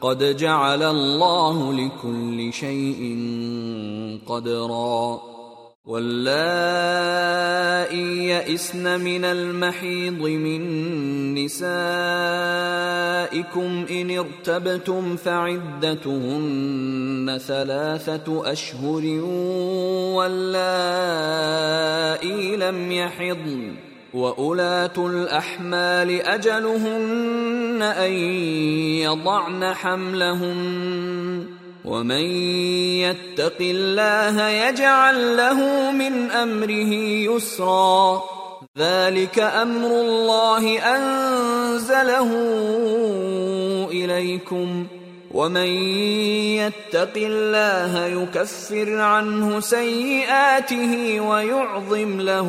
قد جعل الله لكل شيء قدرا. واللائي يئسن من المحيض من نسائكم ان ارتبتم فعدتهن ثلاثة اشهر واللائي لم يحضن واولات الاحمال اجلهن ان يضعن حملهن ومن يتق الله يجعل له من امره يسرا ذلك أمر الله انزله اليكم ومن يتق الله يكفر عنه سيئاته ويعظم له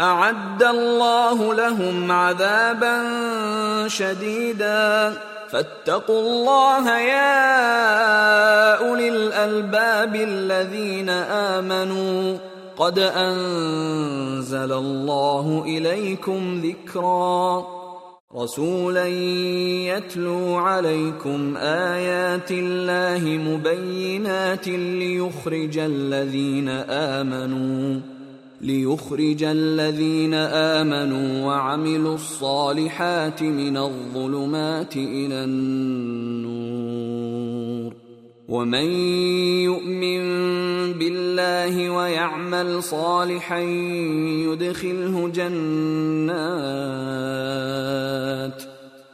أعد الله لهم عذابا شديدا. فاتقوا الله يا أولي الألباب الذين آمنوا. قد أنزل الله إليكم ذكرا. رسولا يتلو عليكم آيات الله مبينات ليخرج الذين آمنوا. ليخرج الذين آمنوا وعملوا الصالحات من الظلمات إلى النور. ومن يؤمن بالله ويعمل صالحا يدخله جنات.